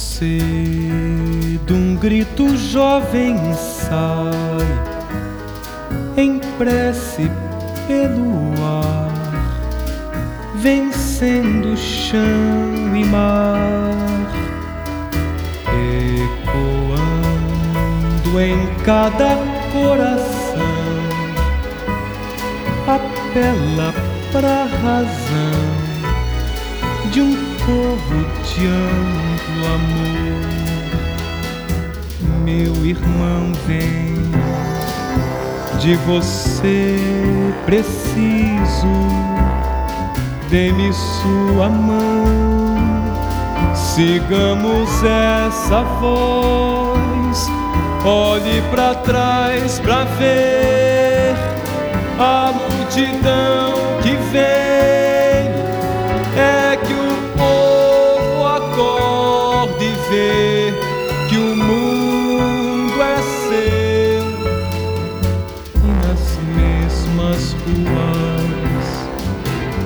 cedo um grito jovem sai em prece pelo ar, vencendo chão e mar, ecoando em cada coração, apela pra razão de um povo de amplo amor. Meu irmão, vem, de você preciso, dê-me sua mão, sigamos essa voz, olhe para trás para ver a multidão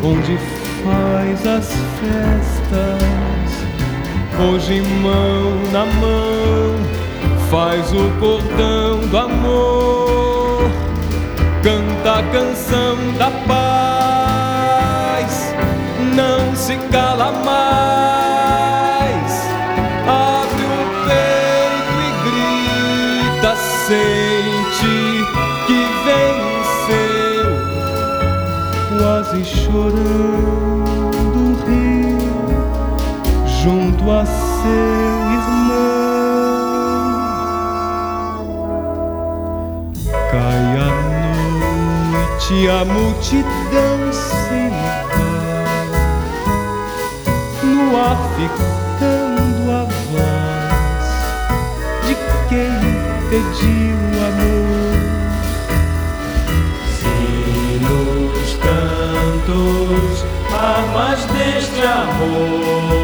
onde faz as festas, hoje mão na mão faz o cordão do amor, canta a canção da paz, não se cala mais, junto a seu irmão. Cai a noite, a multidão se vai, no ar ficando a voz de quem pediu amor. Se nos cantos armas deste amor